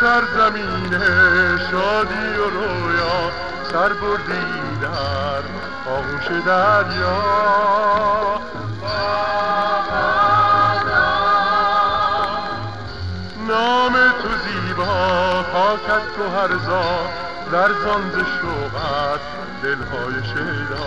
سرزمین شادی و رویا سر بردی در آغوش دریا. نام تو زیبا پاکت تو هرزا در زانز شوقت دلهای شیدا.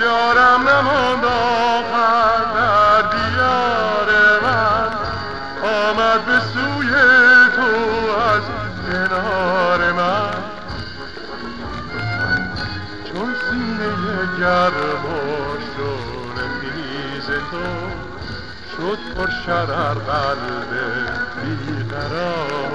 یارم نماند آخر در دیار من. آمد به سوی تو از کنار من. چون سینه گرم و شور خیز تو شد پر شرر قلب بیقرار.